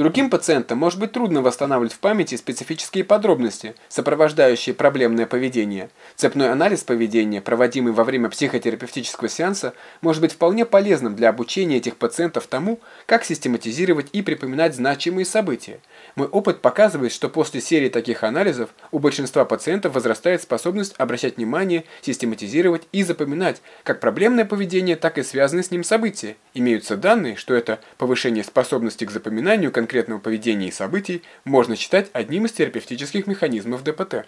Другим пациентам может быть трудно восстанавливать в памяти специфические подробности, сопровождающие проблемное поведение. Цепной анализ поведения, проводимый во время психотерапевтического сеанса, может быть вполне полезным для обучения этих пациентов тому, как систематизировать и припоминать значимые события. Мой опыт показывает, что после серии таких анализов у большинства пациентов возрастает способность обращать внимание, систематизировать и запоминать как проблемное поведение, так и связанные с ним события. Имеются данные, что это повышение способности к запоминанию конкретного поведения и событий можно считать одним из терапевтических механизмов ДПТ.